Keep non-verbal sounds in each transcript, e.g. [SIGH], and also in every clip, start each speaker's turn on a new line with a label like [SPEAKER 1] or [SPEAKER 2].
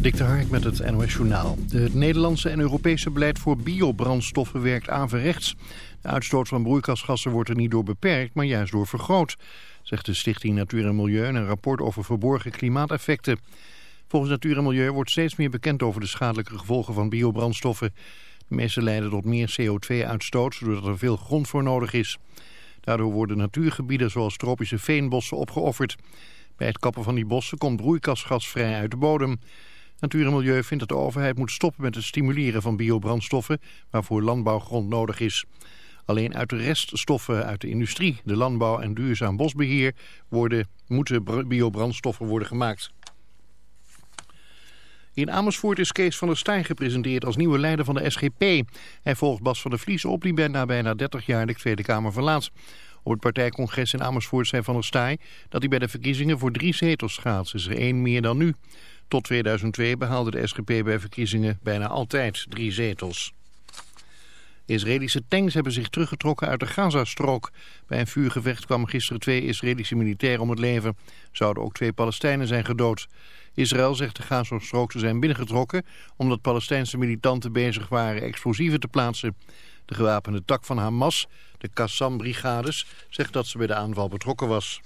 [SPEAKER 1] Dik de Hark met het NOS Journaal. Het Nederlandse en Europese beleid voor biobrandstoffen werkt averechts. De uitstoot van broeikasgassen wordt er niet door beperkt, maar juist door vergroot. Zegt de Stichting Natuur en Milieu in een rapport over verborgen klimaateffecten. Volgens Natuur en Milieu wordt steeds meer bekend over de schadelijke gevolgen van biobrandstoffen. De meeste leiden tot meer CO2-uitstoot, doordat er veel grond voor nodig is. Daardoor worden natuurgebieden zoals tropische veenbossen opgeofferd. Bij het kappen van die bossen komt broeikasgas vrij uit de bodem. Natuur en Milieu vindt dat de overheid moet stoppen met het stimuleren van biobrandstoffen waarvoor landbouwgrond nodig is. Alleen uit de reststoffen uit de industrie, de landbouw en duurzaam bosbeheer worden, moeten biobrandstoffen worden gemaakt. In Amersfoort is Kees van der Staaij gepresenteerd als nieuwe leider van de SGP. Hij volgt Bas van der Vlies op die na bijna 30 jaar de Tweede Kamer verlaat. Op het partijcongres in Amersfoort zei Van der Staaij dat hij bij de verkiezingen voor drie zetels gaat. is er één meer dan nu. Tot 2002 behaalde de SGP bij verkiezingen bijna altijd drie zetels. Israëlische tanks hebben zich teruggetrokken uit de Gazastrook. Bij een vuurgevecht kwamen gisteren twee Israëlische militairen om het leven. Zouden ook twee Palestijnen zijn gedood. Israël zegt de Gazastrook te zijn binnengetrokken... omdat Palestijnse militanten bezig waren explosieven te plaatsen. De gewapende tak van Hamas, de Qassam-brigades, zegt dat ze bij de aanval betrokken was.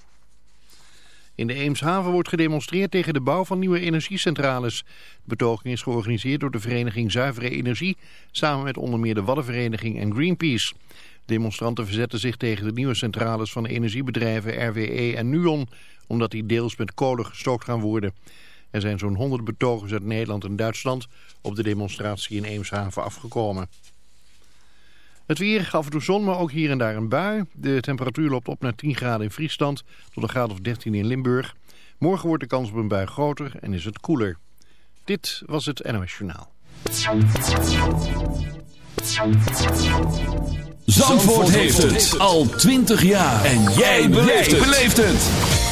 [SPEAKER 1] In de Eemshaven wordt gedemonstreerd tegen de bouw van nieuwe energiecentrales. De betoging is georganiseerd door de vereniging Zuivere Energie... samen met onder meer de Waddenvereniging en Greenpeace. Demonstranten verzetten zich tegen de nieuwe centrales van de energiebedrijven RWE en Nuon... omdat die deels met kolen gestookt gaan worden. Er zijn zo'n 100 betogers uit Nederland en Duitsland... op de demonstratie in Eemshaven afgekomen. Het weer, af en toe zon, maar ook hier en daar een bui. De temperatuur loopt op naar 10 graden in Friesland tot een graad of 13 in Limburg. Morgen wordt de kans op een bui groter en is het koeler. Dit was het NOS Journaal.
[SPEAKER 2] Zandvoort heeft het al 20 jaar. En jij beleeft het.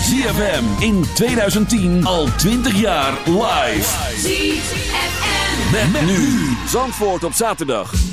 [SPEAKER 2] ZFM in 2010 al 20 jaar live. ZFM. Met, nu. Zandvoort op zaterdag.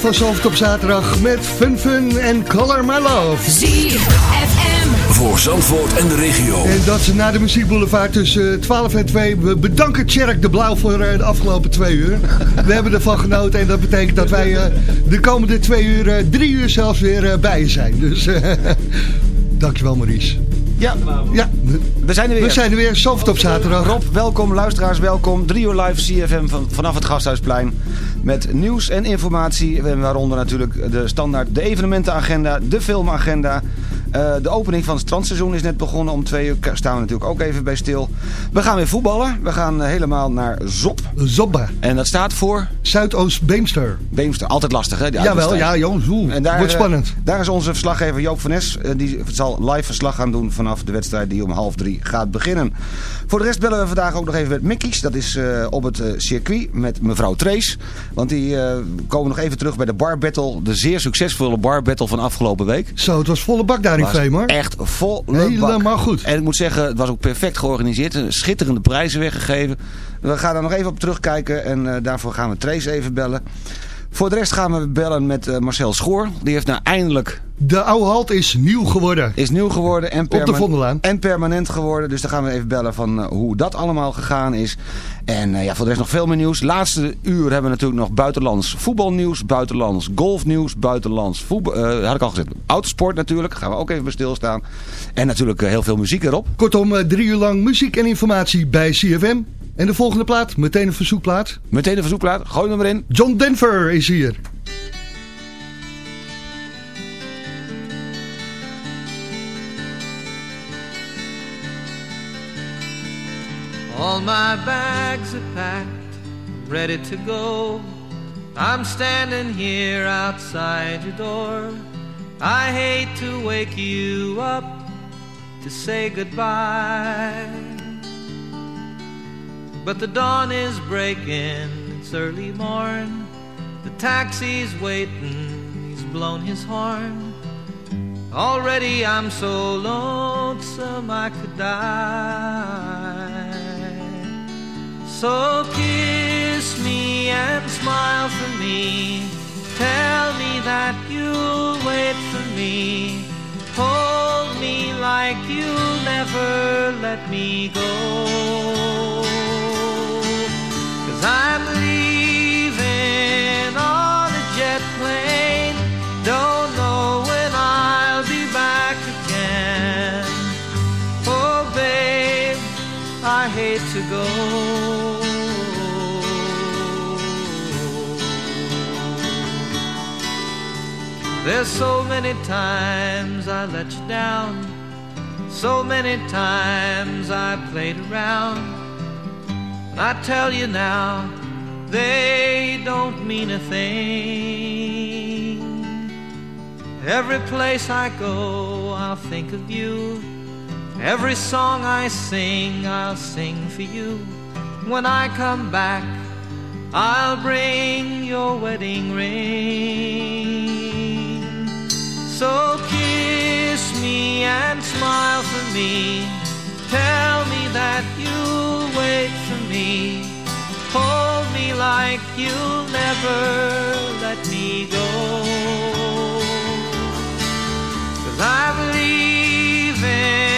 [SPEAKER 3] Van Zalvert op zaterdag met Fun Fun en Color My Love.
[SPEAKER 2] ZFM. Voor Zandvoort en de regio.
[SPEAKER 3] En dat ze na de muziekboulevard tussen 12 en 2. We bedanken Tjerk de Blauw voor eh, de afgelopen twee uur. We hebben ervan genoten en dat betekent dat wij uh, de komende twee uur, drie uur zelfs weer bij je zijn. Dus [LAUGHS] dankjewel Maurice.
[SPEAKER 4] Ja, ja, we zijn er weer.
[SPEAKER 3] We zijn er weer, Soft op zaterdag.
[SPEAKER 4] Rob, welkom, luisteraars, welkom. 3 uur live CFM van, vanaf het Gasthuisplein. Met nieuws en informatie, waaronder natuurlijk de standaard, de evenementenagenda, de filmagenda... Uh, de opening van het strandseizoen is net begonnen. Om twee uur staan we natuurlijk ook even bij stil. We gaan weer voetballen. We gaan eh, helemaal naar Zop.
[SPEAKER 3] Zobba.
[SPEAKER 4] En dat staat voor?
[SPEAKER 3] Zuidoost-Beemster.
[SPEAKER 4] Beemster. Altijd lastig hè?
[SPEAKER 3] Die Jawel, ja jongens. En daar, Wordt spannend.
[SPEAKER 4] Uh, daar is onze verslaggever Joop van Nes. die zal live verslag gaan doen vanaf de wedstrijd die om half drie gaat beginnen. Voor de rest bellen we vandaag ook nog even met Mickey's. Dat is op het circuit met mevrouw Trace. Want die komen nog even terug bij de bar battle. De zeer succesvolle bar battle van afgelopen week.
[SPEAKER 3] Zo, het was volle bak daar in
[SPEAKER 4] Echt vol
[SPEAKER 3] Helemaal goed.
[SPEAKER 4] En ik moet zeggen, het was ook perfect georganiseerd. Schitterende prijzen weggegeven. We gaan er nog even op terugkijken en uh, daarvoor gaan we Trace even bellen. Voor de rest gaan we bellen met uh, Marcel Schoor. Die heeft nou eindelijk...
[SPEAKER 3] De oude halt is nieuw geworden.
[SPEAKER 4] Is nieuw geworden en,
[SPEAKER 3] perma
[SPEAKER 4] en permanent geworden. Dus daar gaan we even bellen van uh, hoe dat allemaal gegaan is. En uh, ja, voor de rest nog veel meer nieuws. Laatste uur hebben we natuurlijk nog buitenlands voetbalnieuws, buitenlands golfnieuws, buitenlands voetbal... had ik al gezegd. Autosport natuurlijk, gaan we ook even bij stilstaan. En natuurlijk heel veel muziek erop.
[SPEAKER 3] Kortom, drie uur lang muziek en informatie bij CFM. En de volgende plaat, meteen een verzoekplaat.
[SPEAKER 4] Meteen een verzoekplaat, gooi hem erin.
[SPEAKER 3] John Denver is hier.
[SPEAKER 5] All my bags are packed, ready to go. I'm standing here outside your door. I hate to wake you up to say goodbye. But the dawn is breaking, it's early morn. The taxi's waiting, he's blown his horn. Already I'm so lonesome I could die. So kiss me and smile for me. Tell me that you'll wait for me. Hold me like you'll never let me go. Cause I'm leaving on a jet plane. Don't know when I'll be back again. Oh, babe, I hate to go. There's so many times I let you down. So many times I played around. I tell you now, they don't mean a thing. Every place I go, I'll think of you. Every song I sing, I'll sing for you. When I come back, I'll bring your wedding ring. So kiss me and smile for me. Tell me that you'll wait me. Hold me like you'll never let me go. Cause I believe on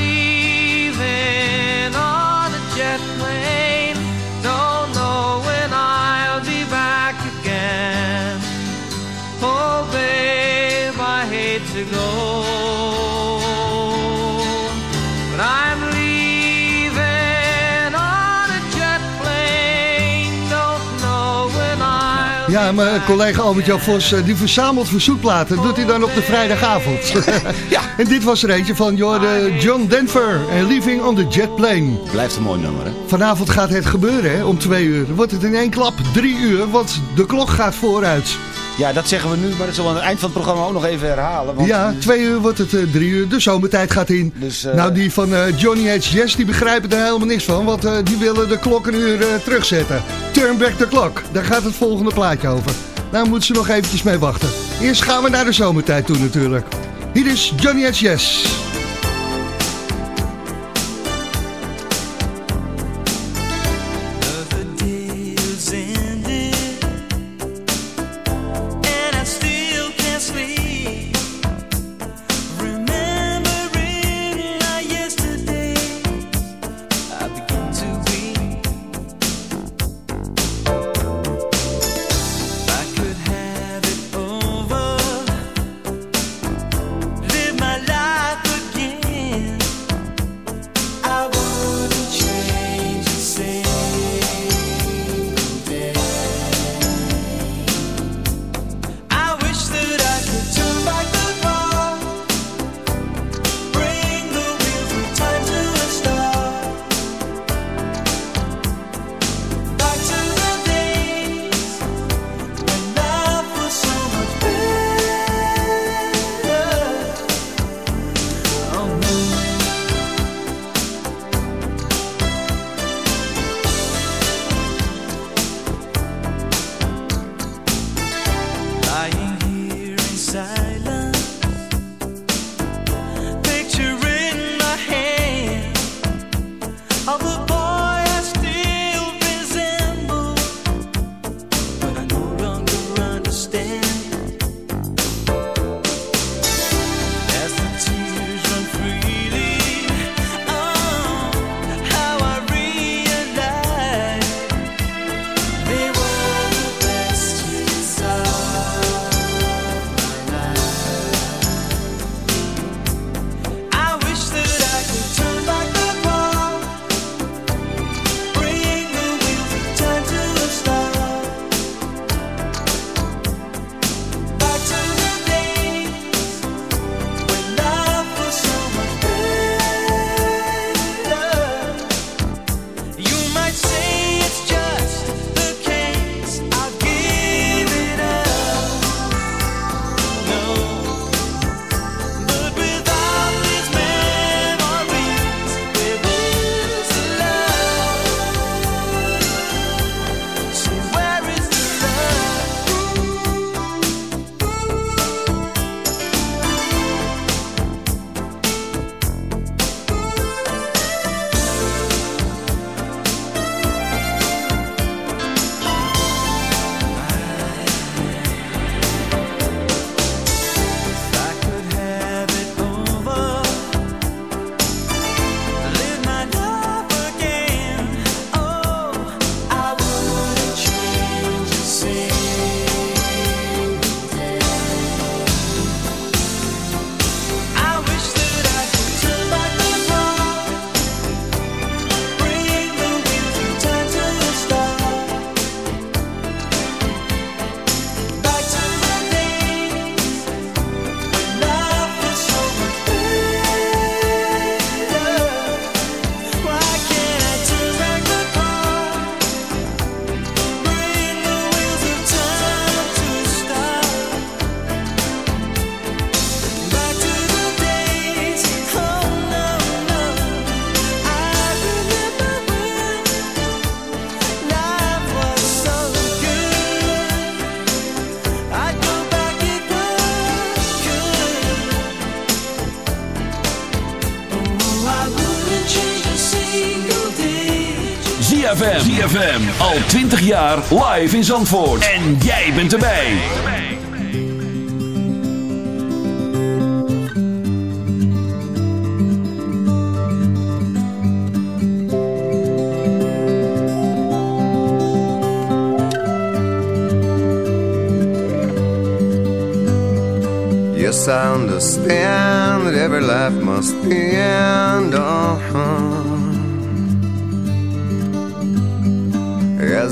[SPEAKER 6] Ja, mijn collega Albert-Jan Vos, die verzamelt verzoekplaten. Dat doet hij dan op de vrijdagavond. ja. [LAUGHS] En dit was er eentje van John Denver en Living on the Jet Plane.
[SPEAKER 4] Blijft een mooi nummer, hè?
[SPEAKER 6] Vanavond gaat het gebeuren, hè, om twee uur. Wordt het in één klap drie uur, want de klok gaat vooruit.
[SPEAKER 4] Ja, dat zeggen we nu, maar dat zullen we aan het eind van het programma ook nog even herhalen. Want...
[SPEAKER 6] Ja, twee uur wordt het uh, drie uur, de zomertijd gaat in. Dus, uh... Nou, die van uh, Johnny H. Yes, die begrijpen er helemaal niks van, want die willen de klok een uur terugzetten. Turn back the clock, daar gaat het volgende plaatje over. Daar moeten ze nog eventjes mee wachten. Eerst gaan we naar de zomertijd toe natuurlijk. Hier is Johnny H. Yes.
[SPEAKER 7] Al 20 jaar live in Zandvoort. En jij bent erbij.
[SPEAKER 8] Yes, I understand that every life must end. Uh -huh.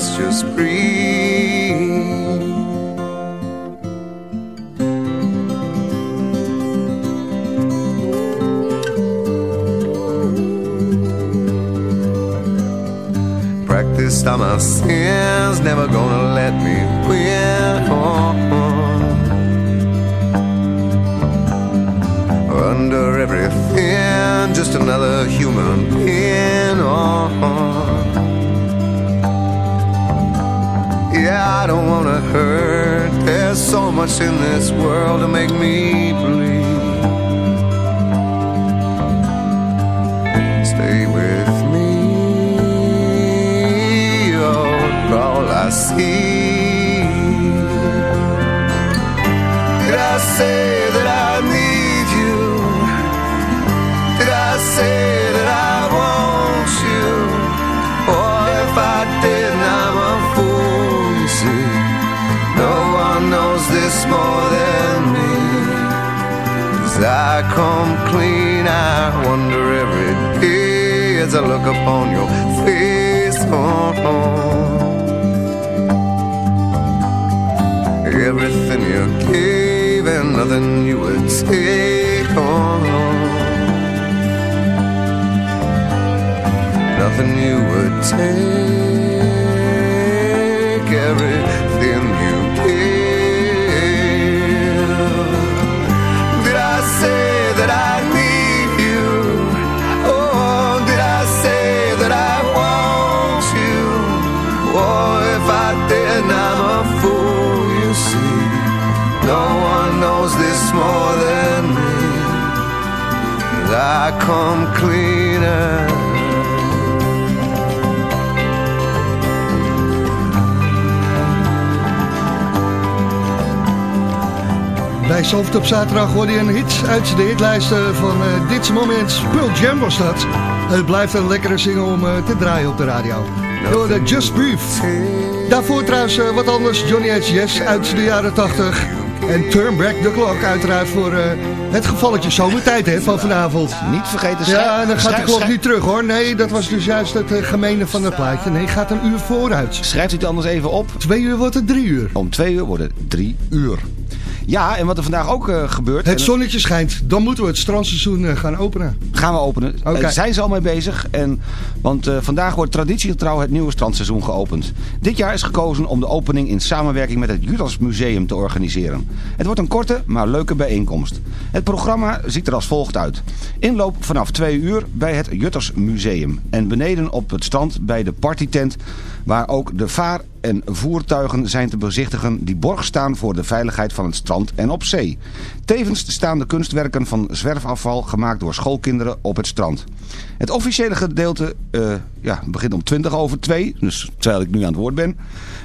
[SPEAKER 8] Oh, let's just breathe. Practiced on my sins, never gonna let me win. Under everything, just another human hurt. There's so much in this world to make me bleed. Stay with me, oh, all I see. Did I say that I come clean, I wonder every day as I look upon your face. Oh, oh. Everything you gave and nothing you would take. Oh, nothing you would take. Everything I come cleaner.
[SPEAKER 3] Bij Soft op zaterdag hoorde je een hit uit de hitlijsten van uh, dit moment. Pearl Jam was dat. Het blijft een lekkere single om uh, te draaien op de radio. Door de Just Brief. Daarvoor trouwens uh, wat anders. Johnny H. Yes uit de jaren 80. En Turn Back the Clock uiteraard voor het gevalletje zomertijd hè, van vanavond.
[SPEAKER 4] Niet vergeten.
[SPEAKER 3] Ja, dan gaat de klok niet terug hoor. Nee, dat was dus juist het gemene van het plaatje. Nee, gaat een uur vooruit.
[SPEAKER 4] Schrijft u het anders even op.
[SPEAKER 3] Twee uur wordt het drie uur.
[SPEAKER 4] Om twee uur wordt het drie uur. Ja, en wat er vandaag ook uh, gebeurt...
[SPEAKER 3] Het zonnetje schijnt. Dan moeten we het strandseizoen uh, gaan openen.
[SPEAKER 4] Gaan we openen. Daar okay. zijn ze al mee bezig. En, want uh, vandaag wordt traditiegetrouw het nieuwe strandseizoen geopend. Dit jaar is gekozen om de opening in samenwerking met het Judas Museum te organiseren. Het wordt een korte, maar leuke bijeenkomst. Het programma ziet er als volgt uit. Inloop vanaf 2 uur bij het Jutters Museum. En beneden op het strand bij de partytent... waar ook de vaar- en voertuigen zijn te bezichtigen... die borg staan voor de veiligheid van het strand en op zee. Tevens staan de kunstwerken van zwerfafval gemaakt door schoolkinderen op het strand. Het officiële gedeelte uh, ja, begint om 20 over 2, dus terwijl ik nu aan het woord ben...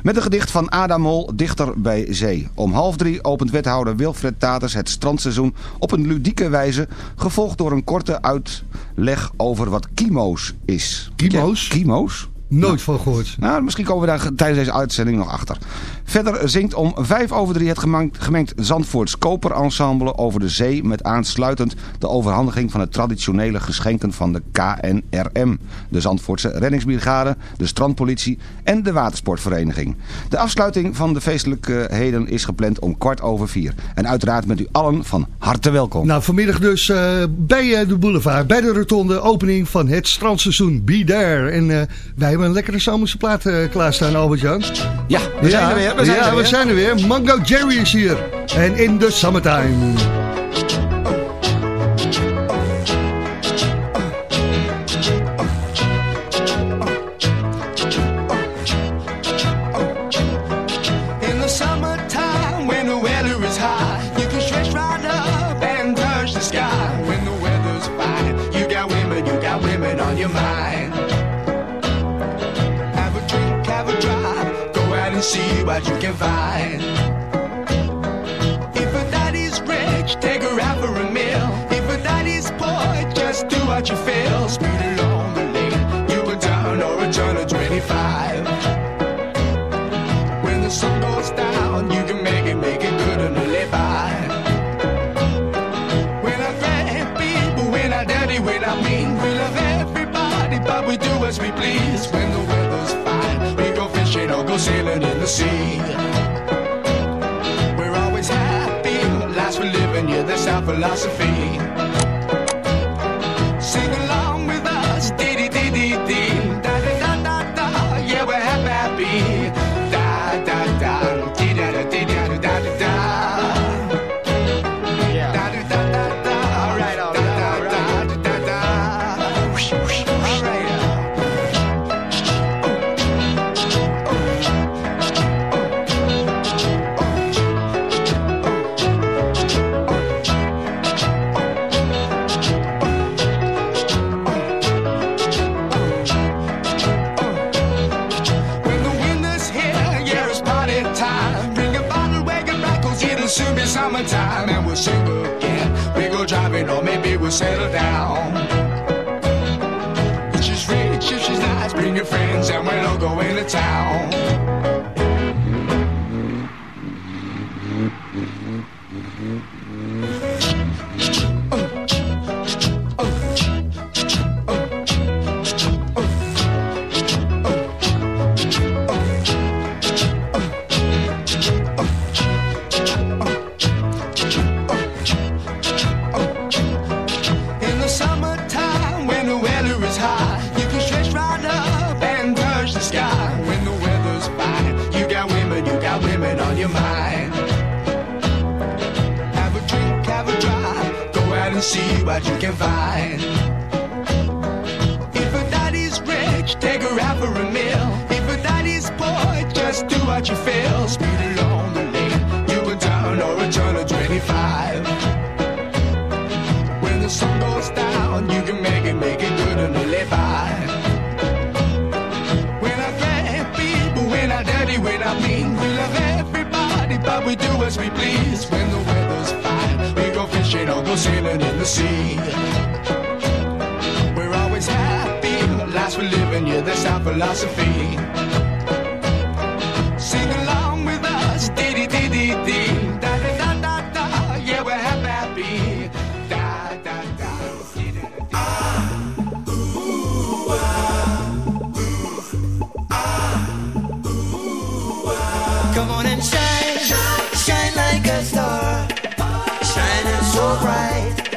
[SPEAKER 4] met een gedicht van Adam Mol, Dichter bij Zee. Om half drie opent wethouder Wilfred Taters het strandseizoen op een ludieke wijze... gevolgd door een korte uitleg over wat kimo's is.
[SPEAKER 3] Kimo's?
[SPEAKER 4] Kimo's?
[SPEAKER 3] Nooit van gehoord.
[SPEAKER 4] Nou, misschien komen we daar tijdens deze uitzending nog achter. Verder zingt om vijf over drie het gemengd, gemengd Zandvoorts Koperensemble over de zee... met aansluitend de overhandiging van de traditionele geschenken van de KNRM. De Zandvoortse Reddingsbrigade, de Strandpolitie en de Watersportvereniging. De afsluiting van de feestelijkheden is gepland om kwart over vier. En uiteraard met u allen van harte welkom.
[SPEAKER 3] Nou, vanmiddag dus uh, bij uh, de boulevard, bij de rotonde, opening van het strandseizoen. Be there. En uh, wij hebben een lekkere zomerse plaat uh, klaarstaan, Albert-Jan.
[SPEAKER 4] Ja, we zijn er weer. We zijn
[SPEAKER 3] ja,
[SPEAKER 4] er weer.
[SPEAKER 3] we zijn er weer. Mango Jerry is hier. En in the summertime.
[SPEAKER 9] what you feel. Speed along the lane, you were down or 25. When the sun goes down, you can make it, make it good and live by. When I thank people, when I daddy, when I mean, we love everybody, but we do as we please. When the weather's fine, we go fishing or go sailing in the sea. We're always happy, last we're living, yeah, that's our philosophy. friends and we're all going to town.
[SPEAKER 6] Come on and shine, shine like a star, shining so bright.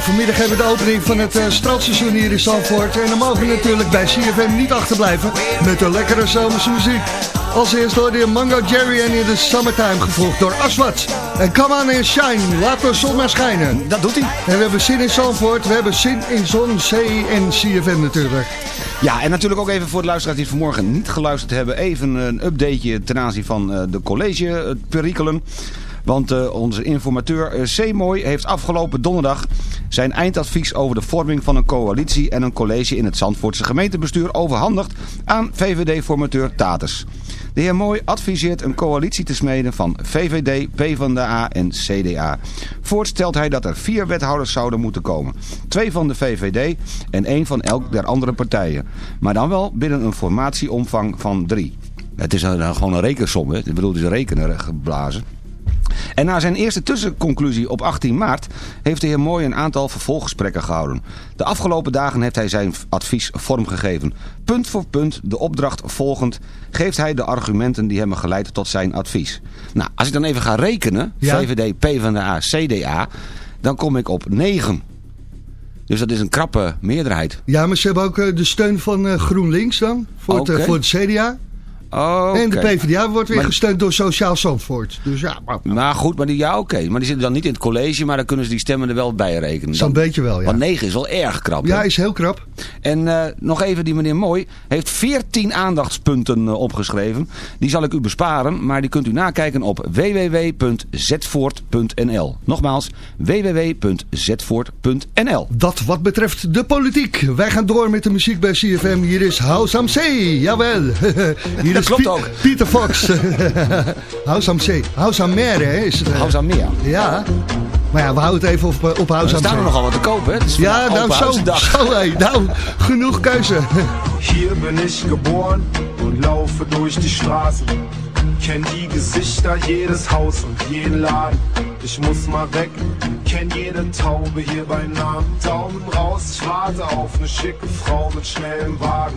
[SPEAKER 3] Ja, vanmiddag hebben we de opening van het uh, strandseizoen hier in Zandvoort. En dan mogen we natuurlijk bij CFM niet achterblijven met de lekkere zomerse muziek. Als eerste hoorde je Mango Jerry en in de Summertime gevolgd door Aswat. En come on and shine, laat de zon maar schijnen.
[SPEAKER 4] Dat doet hij.
[SPEAKER 3] En we hebben zin in Zandvoort, we hebben zin in zon, zee en CFM natuurlijk.
[SPEAKER 4] Ja, en natuurlijk ook even voor de luisteraars die vanmorgen niet geluisterd hebben. Even een updateje ten aanzien van uh, de collegeperikelen. Want uh, onze informateur Seemooi heeft afgelopen donderdag zijn eindadvies over de vorming van een coalitie en een college in het Zandvoortse gemeentebestuur overhandigd aan VVD-formateur Taters. De heer Mooi adviseert een coalitie te smeden van VVD, PvdA en CDA. Voorts stelt hij dat er vier wethouders zouden moeten komen. Twee van de VVD en één van elk der andere partijen. Maar dan wel binnen een formatieomvang van drie. Het is een, gewoon een rekensom, hè? ik bedoel, het is rekenen geblazen. En na zijn eerste tussenconclusie op 18 maart heeft de heer Mooi een aantal vervolggesprekken gehouden. De afgelopen dagen heeft hij zijn advies vormgegeven. Punt voor punt, de opdracht volgend, geeft hij de argumenten die hebben geleid tot zijn advies. Nou, als ik dan even ga rekenen,
[SPEAKER 3] Ja.
[SPEAKER 4] VVD, PvdA, CDA, dan kom ik op 9. Dus dat is een krappe meerderheid.
[SPEAKER 3] Ja, maar ze hebben ook eh, de steun van eh, GroenLinks dan, voor, het, eh, voor het CDA.
[SPEAKER 4] Oké.
[SPEAKER 3] En de PvdA wordt weer
[SPEAKER 4] Maar-
[SPEAKER 3] gesteund door Sociaal Zandvoort. Dus ja, maar,
[SPEAKER 4] Maar goed, maar die, ja oké. Maar die zitten dan niet in het college, maar dan kunnen ze die stemmen er wel bij rekenen.
[SPEAKER 3] zo'n beetje wel, ja.
[SPEAKER 4] Want 9 is wel erg krap. hè?
[SPEAKER 3] Ja, is heel krap.
[SPEAKER 4] En eh, nog even, die meneer Mooi heeft 14 aandachtspunten eh, opgeschreven. Die zal ik u besparen, maar die kunt u nakijken op www.zetvoort.nl. Nogmaals, www.zetvoort.nl.
[SPEAKER 3] Dat wat betreft de politiek. Wij gaan door met de muziek bij CFM. Hier is House am Zee. Jawel. [LAUGHS] Hier
[SPEAKER 4] klopt
[SPEAKER 3] Piet-
[SPEAKER 4] ook.
[SPEAKER 3] Pieter Fox. [LAUGHS] House am Zee. House am Mer, hè? Is het, eh,
[SPEAKER 4] Hou aan meer.
[SPEAKER 3] Ja. Maar ja, we houden het even op, eh, op House
[SPEAKER 4] Er
[SPEAKER 3] am
[SPEAKER 4] staan er
[SPEAKER 3] Zee.
[SPEAKER 4] nogal wat te kopen, hè?
[SPEAKER 3] Ja, nou zo, zo hé. Nou, genoeg keuze. [LAUGHS]
[SPEAKER 10] Hier bin ich geboren und laufe durch die Straßen. Kenn die Gesichter, jedes Haus und jeden Laden. Ich muss mal weg, kenn jede Taube hier bei Namen. Daumen raus, ich warte auf eine schicke Frau mit schnellem Wagen.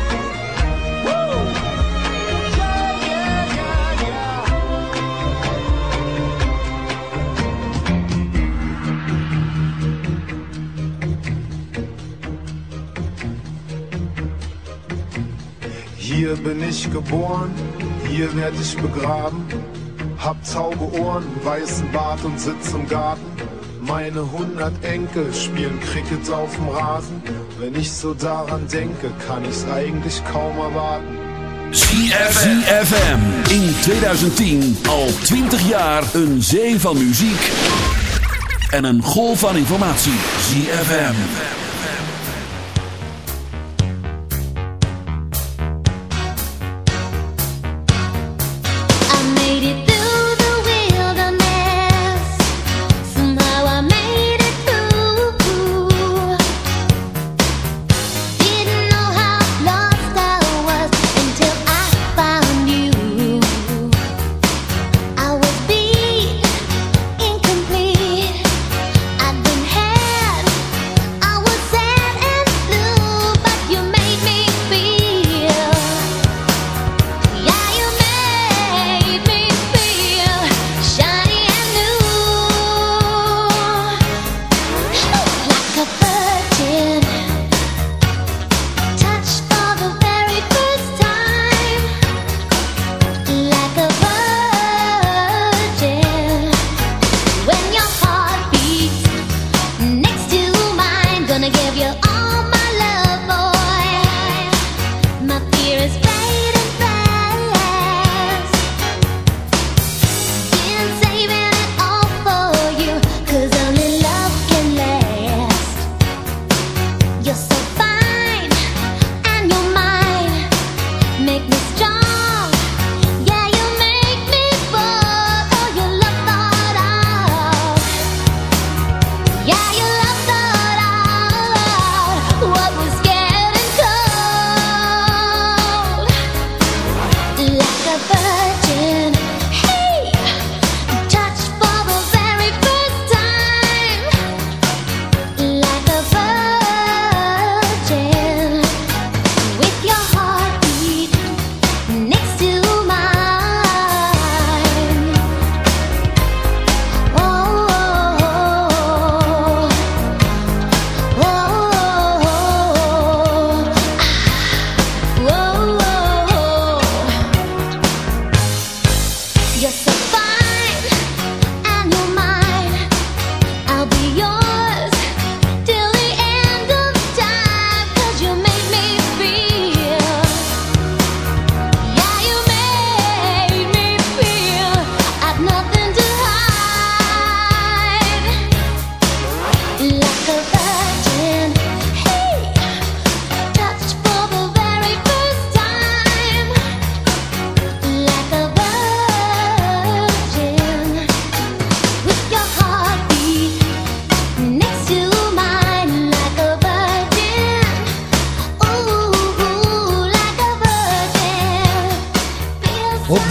[SPEAKER 10] Hier bin ich geboren, hier werd ich begraben. Hab tauge Ohren, weißen Bart und sitz im Garten. Meine hundert Enkel spielen Cricket auf dem Rasen. Wenn ich so daran denke, kann ich's eigentlich kaum erwarten.
[SPEAKER 2] ZFM in 2010 al 20 jaar een zee van muziek en een golf van informatie. ZFM.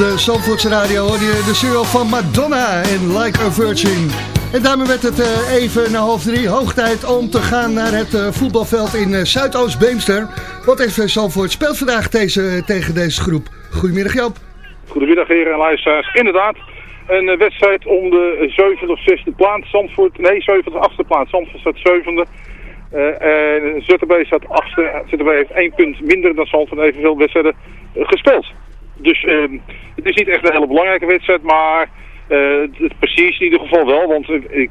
[SPEAKER 3] De Zandvoortse radio hoorde je de single van Madonna en Like a Virgin. En daarmee werd het eh, even na half drie hoog tijd om te gaan naar het eh, voetbalveld in eh, Zuidoost-Beemster. Want SV Zandvoort speelt vandaag tegen deze groep. Goedemiddag Joop.
[SPEAKER 11] Goedemiddag heren en luisteraars. Inderdaad, een wedstrijd om de zevende of zesde plaats. Zandvoort, nee, zevende of achtste plaats. Zandvoort staat zevende. Eh en ZTB staat achtste. ZTB heeft één punt minder dan Zandvoort evenveel wedstrijden gespeeld. Dus ehm, het is niet echt een hele belangrijke wedstrijd, maar eh, het precies in ieder geval wel. Want eh, ik,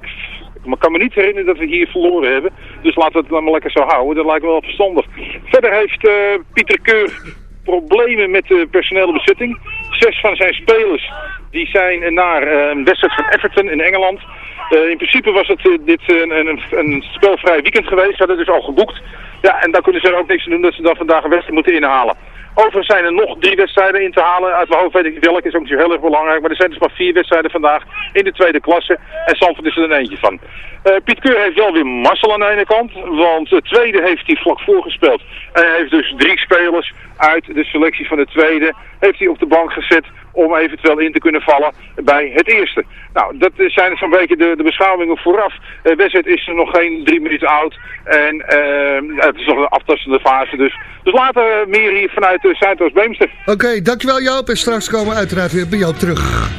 [SPEAKER 11] ik kan me niet herinneren dat we hier verloren hebben. Dus laten we het dan maar lekker zo houden. Dat lijkt me wel verstandig. Verder heeft eh, Pieter Keur problemen met de personele bezetting. Zes van zijn spelers die zijn naar een wedstrijd van Everton in Engeland. In principe was het dit een, een, een spelvrij weekend geweest. Ze hadden dus al geboekt. Ja, en dan kunnen ze er ook niks aan doen dat ze dan vandaag een wedstrijd moeten inhalen. Overigens zijn er nog drie wedstrijden in te halen. Uit mijn hoofd weet ik welke, is ook heel erg belangrijk. Maar er zijn dus maar vier wedstrijden vandaag in de tweede klasse. En Zandvoort is er een eentje van. Eh, Piet Keur heeft wel weer Marcel aan de ene kant. Want de tweede heeft hij vlak voorgespeeld. En hij heeft dus drie spelers uit de selectie van de tweede. Heeft hij op de bank gezet om eventueel in te kunnen vallen bij het eerste. Nou, dat zijn zo'n beetje de, de beschouwingen vooraf. De wedstrijd is er nog geen drie minuten oud en eh, het is nog een aftastende fase. Dus, dus later eh, meer hier vanuit uh, Zuidoost-Beemster.
[SPEAKER 12] Oké, dankjewel Joop en straks komen we uiteraard weer bij jou terug.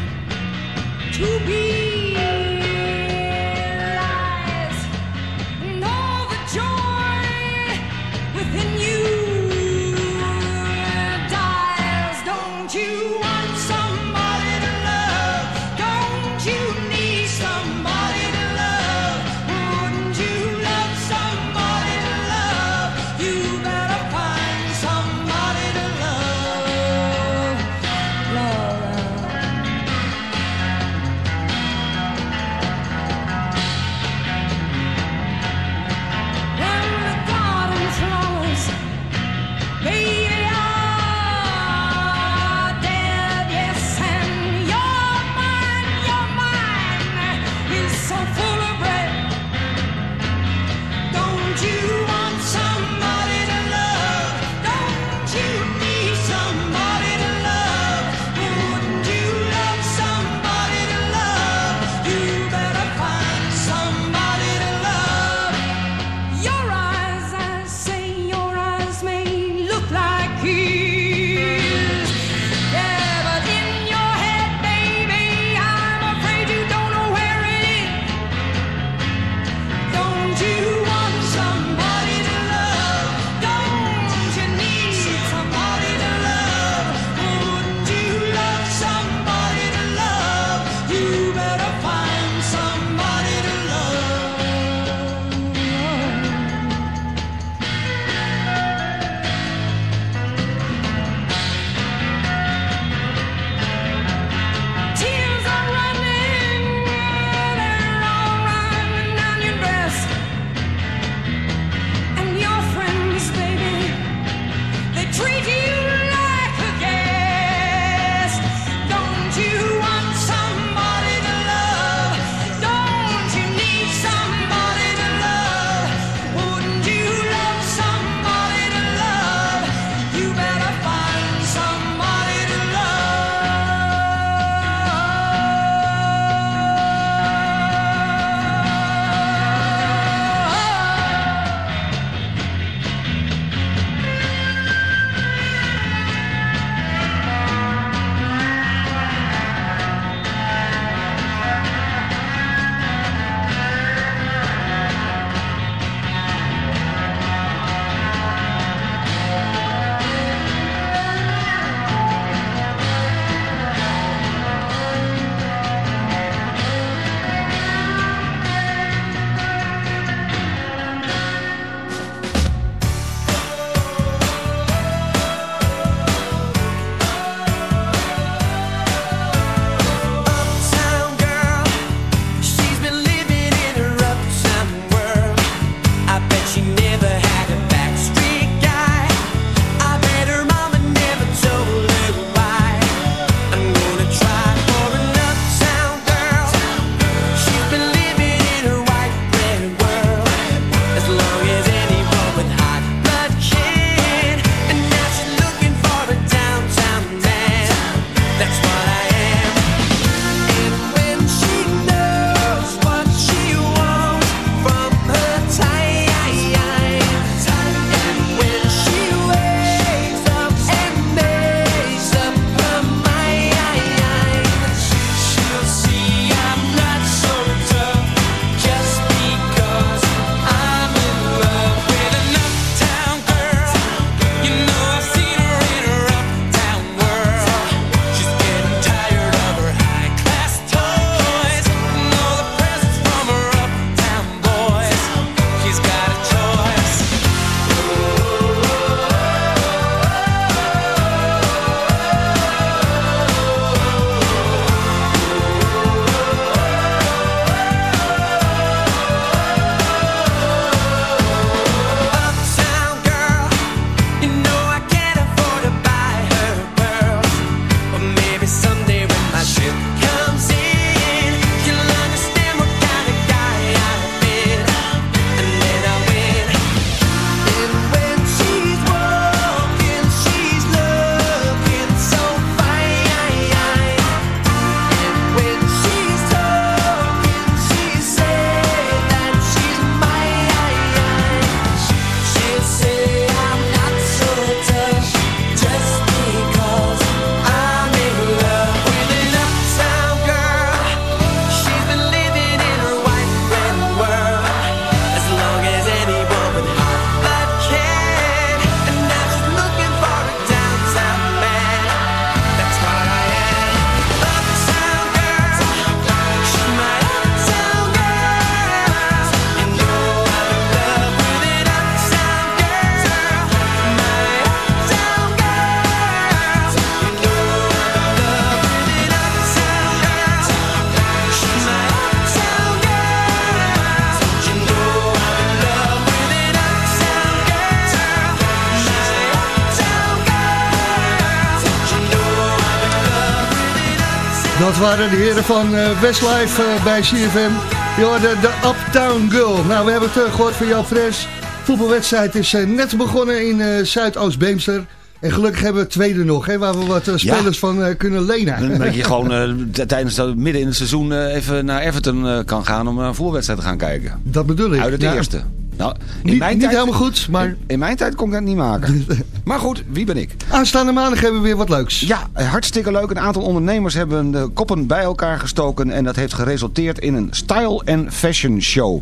[SPEAKER 3] Waren de heren van uh, Westlife uh, bij CFM. Je hoorde de Uptown Girl. Nou, we hebben het uh, gehoord van Jan Fres. Voetbalwedstrijd is net begonnen in Zuidoost-Beemster. En gelukkig hebben we het tweede nog, hè, waar we wat spelers ja. van kunnen lenen.
[SPEAKER 4] Dat je gewoon [LAUGHS] tijdens dat, midden in het seizoen even naar Everton kan gaan om een voetbalwedstrijd te gaan kijken.
[SPEAKER 3] Dat bedoel ik.
[SPEAKER 4] Uit het ja. eerste. Nou,
[SPEAKER 3] in niet, mijn niet tijd, helemaal goed, maar...
[SPEAKER 4] In, in, mijn tijd kon ik dat niet maken. [LAUGHS] maar goed, wie ben ik?
[SPEAKER 3] Aanstaande maandag hebben we weer wat leuks.
[SPEAKER 4] Ja, hartstikke leuk. Een aantal ondernemers hebben de koppen bij elkaar gestoken... en dat heeft geresulteerd in een style- en fashion show.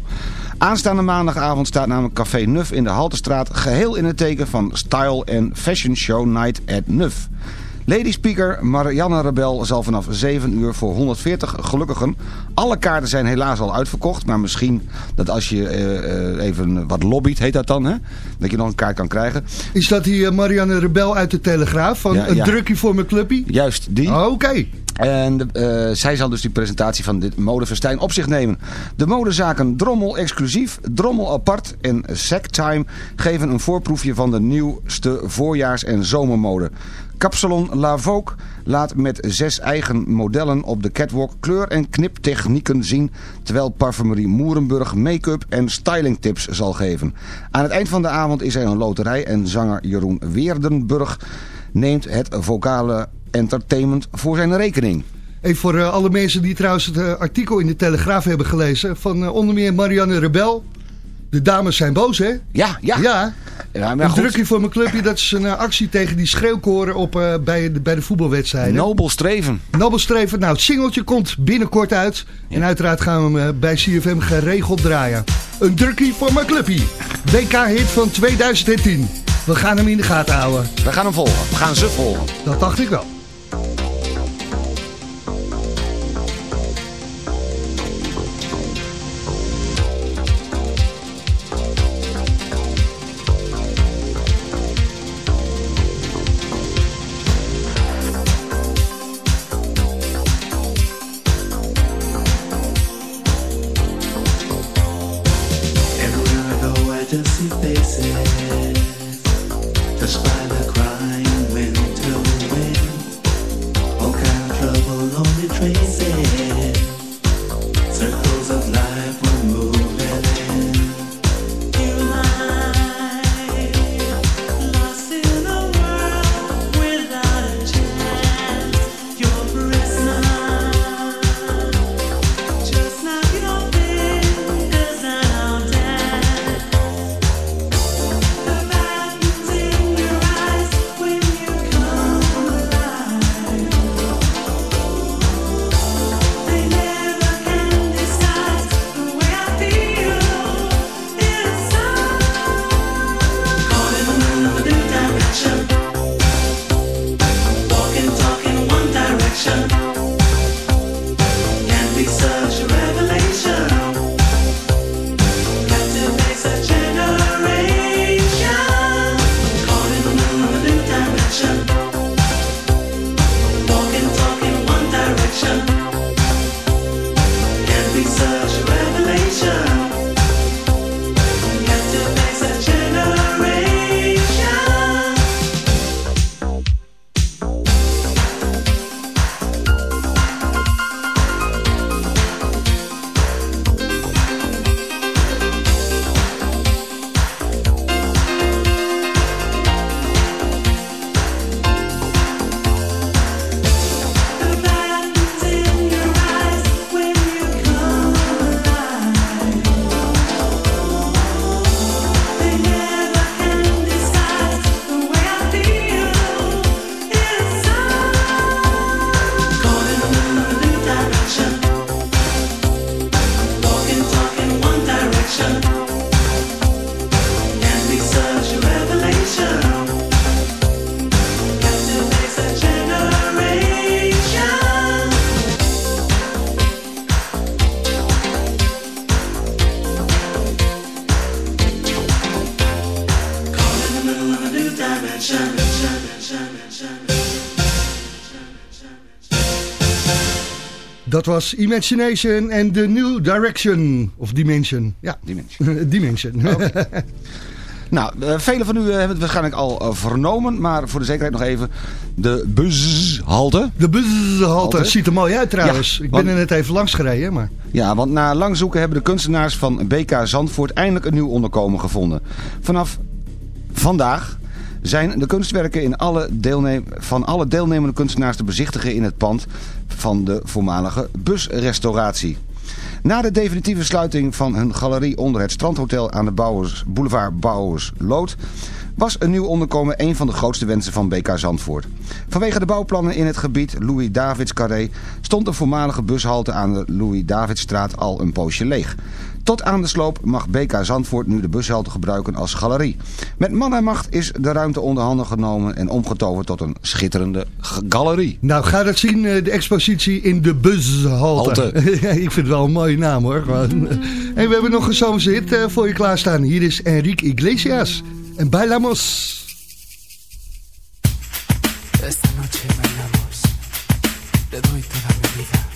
[SPEAKER 4] Aanstaande maandagavond staat namelijk Café Nuf in de Haltestraat... geheel in het teken van Style and Fashion Show Night at Nuf. Lady Speaker Marianne Rebel zal vanaf 7 uur voor 140 gelukkigen. Alle kaarten zijn helaas al uitverkocht. Maar misschien dat als je uh, even wat lobbyt, heet dat dan, hè? dat je nog een kaart kan krijgen.
[SPEAKER 3] Is dat die Marianne Rebel uit de Telegraaf? Van een drukje voor mijn clubje?
[SPEAKER 4] Juist, die.
[SPEAKER 3] Oh, oké.
[SPEAKER 4] En uh, zij zal dus die presentatie van dit modefestijn op zich nemen. De modezaken Drommel exclusief, Drommel apart en Sectime geven een voorproefje van de nieuwste voorjaars- en zomermode. Kapsalon La Vogue laat met zes eigen modellen op de catwalk kleur- en kniptechnieken zien... terwijl parfumerie Moerenburg make-up en stylingtips zal geven. Aan het eind van de avond is er een loterij en zanger Jeroen Weerdenburg neemt het vocale entertainment voor zijn rekening.
[SPEAKER 3] Even voor uh, alle mensen die trouwens het uh, artikel in de Telegraaf hebben gelezen... van uh, onder meer Marianne Rebel. De dames zijn boos, hè?
[SPEAKER 4] Ja, ja.
[SPEAKER 3] ja. een drukje voor mijn clubje, dat is een actie tegen die schreeuwkoren op, bij, de, bij de voetbalwedstrijden.
[SPEAKER 4] Nobel streven.
[SPEAKER 3] Nobel streven. Nou, het singeltje komt binnenkort uit. Ja. En uiteraard gaan we hem bij CFM geregeld draaien. Een drukje voor mijn clubje. WK-hit van 2010. We gaan hem in de gaten houden.
[SPEAKER 4] We gaan hem volgen. We gaan ze volgen.
[SPEAKER 3] Dat dacht ik wel. Dat was Imagination en The New Direction. Of Dimension. Ja,
[SPEAKER 4] Dimension. [LAUGHS]
[SPEAKER 3] Dimension.
[SPEAKER 4] Nou, uh, velen van u hebben het waarschijnlijk al uh, vernomen, maar voor de zekerheid nog even de bushalte.
[SPEAKER 3] De bushalte, ziet er mooi uit trouwens. Ja, Ik ben er net even langs gereden, maar...
[SPEAKER 4] Ja, want na lang zoeken hebben de kunstenaars van BK Zandvoort eindelijk een nieuw onderkomen gevonden. Vanaf vandaag zijn de kunstwerken in alle deelnem van alle deelnemende kunstenaars te bezichtigen in het pand van de voormalige busrestauratie. Na de definitieve sluiting van hun galerie onder het strandhotel aan de Bouwers, boulevard Bouwers Lood was een nieuw onderkomen een van de grootste wensen van BK Zandvoort. Vanwege de bouwplannen in het gebied Louis Davids Carré stond de voormalige bushalte aan de Louis Davidsstraat al een poosje leeg. Tot aan de sloop mag BK Zandvoort nu de bushalte gebruiken als galerie. Met man en macht is de ruimte onder handen genomen en omgetoverd tot een schitterende galerie.
[SPEAKER 3] Nou, ga dat zien, de expositie in de bushalte. [LAUGHS] Ik vind het wel een mooie naam hoor. En we hebben nog een zomerse hit voor je klaarstaan. Hier is Enrique Iglesias en Bailamos.
[SPEAKER 13] Esta noche bailamos. Te doy toda mi vida.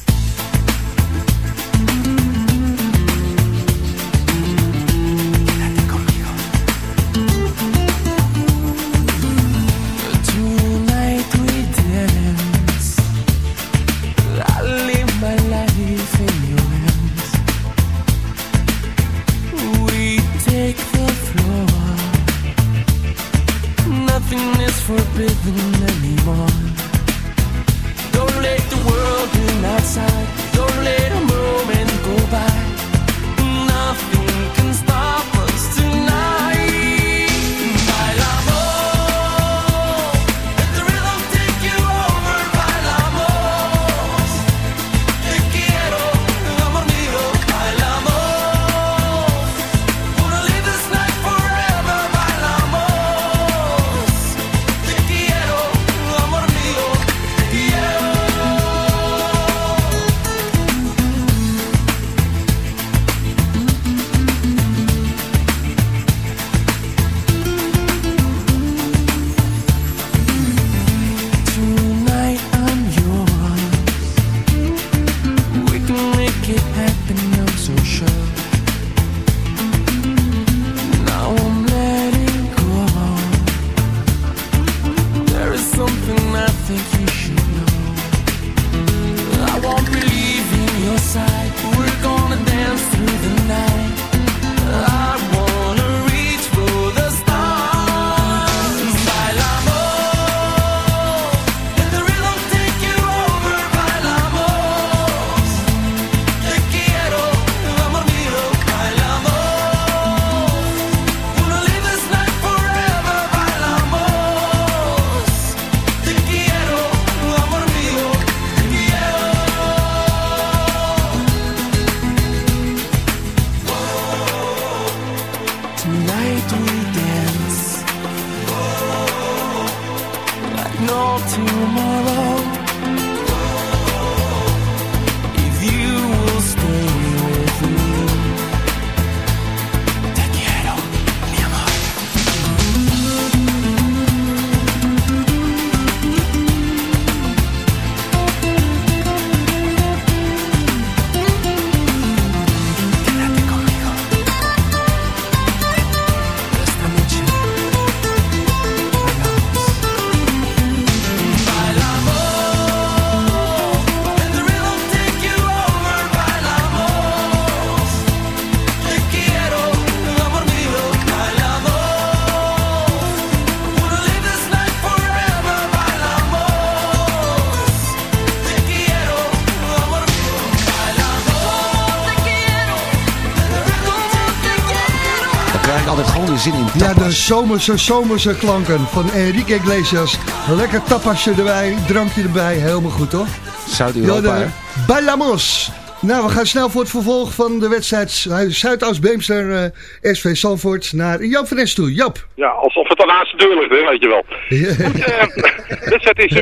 [SPEAKER 3] Ja, de zomerse, zomerse klanken van Enrique Iglesias. Lekker tapasje erbij, drankje erbij, helemaal goed toch?
[SPEAKER 4] Zuid-Europa,
[SPEAKER 3] Bailamos. Nou, we gaan snel voor het vervolg van de wedstrijd Zuidoost-Beemster eh, SV Zandvoort naar Jap van toe. Jap.
[SPEAKER 11] Ja, alsof het de laatste deur ligt, hè, weet je wel. [LAUGHS] Goed, eh, de wedstrijd is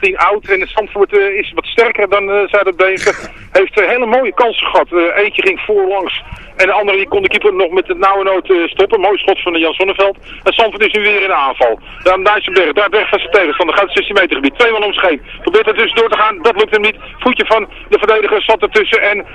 [SPEAKER 11] nu 8 18 oud. En het Zandvoort eh, is wat sterker dan uh, Zuiderbeven. [LAUGHS] Heeft twee hele mooie kansen gehad. Eh, eentje ging voorlangs. En de andere die kon de keeper nog met de nauwe nood eh, stoppen. Mooi schot van de Jan Sonneveld. En Zandvoort is nu weer in de aanval. Dan Dijsselberg, daar weg van zijn tegenstander. Gaat het 16 meter gebied. Twee man om zich heen. Probeert er dus door te gaan. Dat lukt hem niet. Voetje van de verdediger zat ertussen. En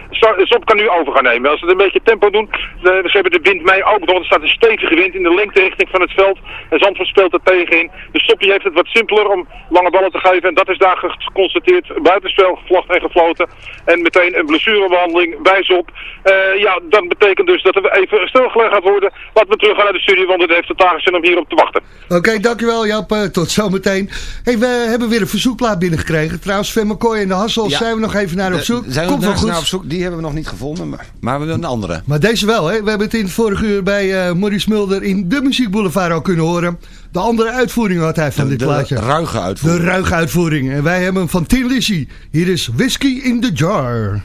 [SPEAKER 11] Zop kan nu over gaan nemen. Als ze het een beetje tempo doen. De, ze hebben de wind mee ook nog. Er staat een stevige wind in de lengte-richting van het veld. En Zandvoort speelt er tegen in. Dus Soppie heeft het wat simpeler om lange ballen te geven. En dat is daar geconstateerd. Buitenspel gevlacht en gefloten. En meteen een blessurebehandeling bij Zop. Eh, ja, dat betekent dus dat er even stilgelegd gaat worden. Laten we terug gaan naar de studio, want het heeft geen zin om hierop te wachten.
[SPEAKER 13] Oké, dankjewel Jap. Eh, tot zometeen. Hey, we hebben weer een verzoekplaat binnengekregen. Trouwens, Sven McCoy en de Hassel
[SPEAKER 4] Ja.
[SPEAKER 13] zijn we nog even naar op zoek.
[SPEAKER 4] Zijn we
[SPEAKER 13] Komt wel goed.
[SPEAKER 4] naar op zoek? Die hebben we nog niet gevonden, maar, maar we hebben een andere.
[SPEAKER 13] Maar deze wel, hè? We hebben het in het vorige uur bij eh Maurice Mulder in de Muziekboulevard al kunnen horen. De andere uitvoering had hij van dit
[SPEAKER 4] de
[SPEAKER 13] plaatje.
[SPEAKER 4] ruige
[SPEAKER 13] De
[SPEAKER 4] uitvoering.
[SPEAKER 13] ruige uitvoering. En wij hebben hem van Tin Lizzy. Hier is Whiskey in the Jar.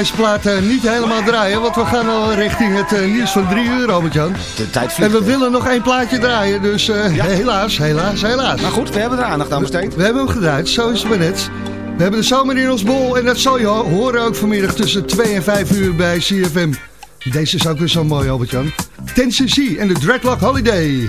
[SPEAKER 3] Deze plaat eh, niet helemaal draaien, want we gaan al richting het eh, nieuws van drie uur, Albert-Jan.
[SPEAKER 4] De tijd
[SPEAKER 3] En
[SPEAKER 4] vliegt.
[SPEAKER 3] we willen nog één plaatje draaien, dus eh,
[SPEAKER 4] Ja.
[SPEAKER 3] helaas, helaas, helaas.
[SPEAKER 4] Maar goed, we hebben er aandacht aan besteed.
[SPEAKER 3] We hebben hem gedraaid, zo is het maar net. We hebben de zomer in ons bol en dat zal je ho- horen ook vanmiddag tussen 2 en 5 uur bij CFM. Deze is ook weer zo mooi, Albert-Jan. Tennessee en de Dreadlock Holiday.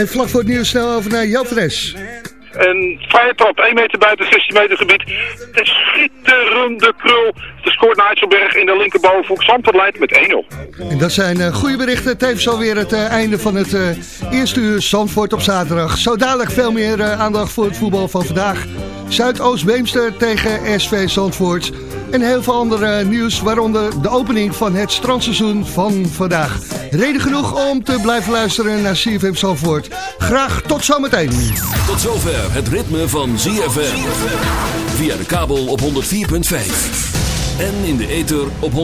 [SPEAKER 3] En vlak voor het nieuws snel over naar Joop.
[SPEAKER 11] Een vrije trap, 1 meter buiten het 16 meter gebied. De schitterende krul. De scoort Nijsselberg in de linkerbovenhoek. Zandvoort leidt met 1-0.
[SPEAKER 3] En dat zijn eh, goede berichten. Tevens alweer het eh, einde van het eh, eerste uur Zandvoort op zaterdag. Zo dadelijk veel meer aandacht voor het voetbal van vandaag. Zuidoost-Beemster tegen SV Zandvoort. En heel veel andere nieuws, waaronder de opening van het strandseizoen van vandaag. Reden genoeg om te blijven luisteren naar CFM Zandvoort. Graag tot zometeen.
[SPEAKER 2] Tot zover het ritme van ZFM. Via de kabel op 104.5. En in de ether op 106.9.